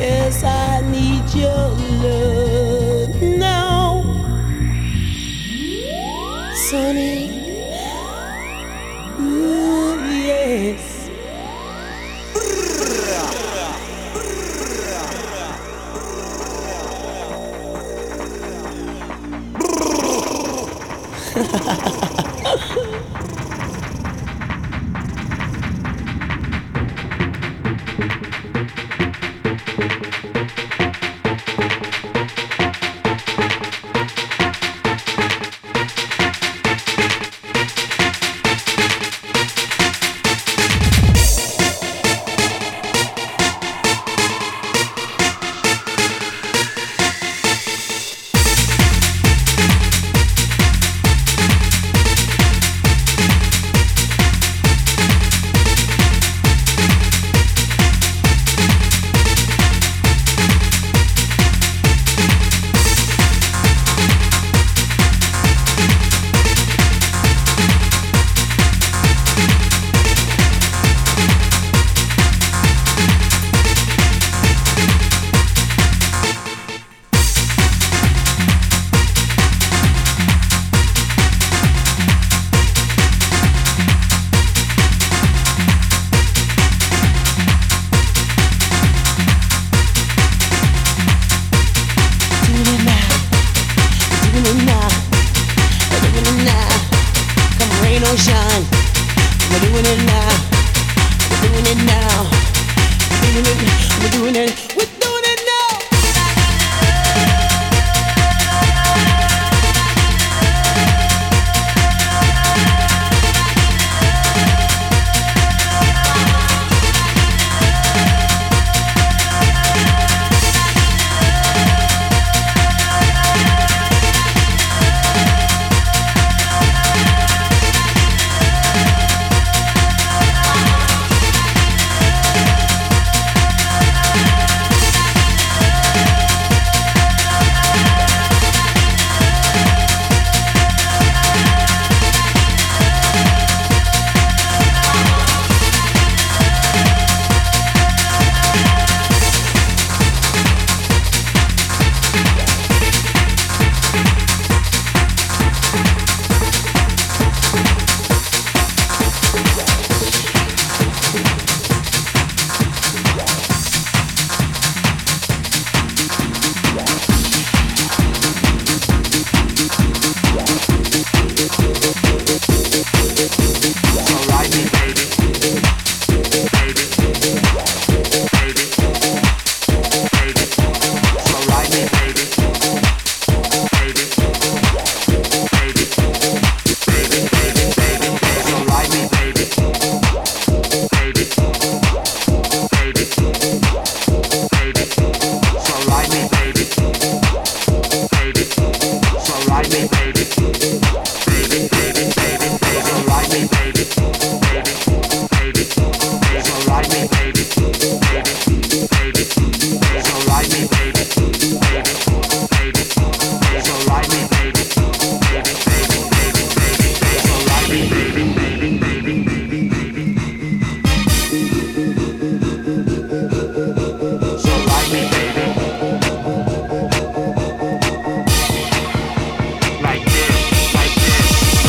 Yes, I need your love now. Sunny. Ooh, yes. Shine. We're doing it now. We're doing it now. We're doing it. We're doing it with